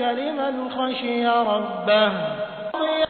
ذَٰلِكَ لِمَنْ خَشِيَ رَبَّهُ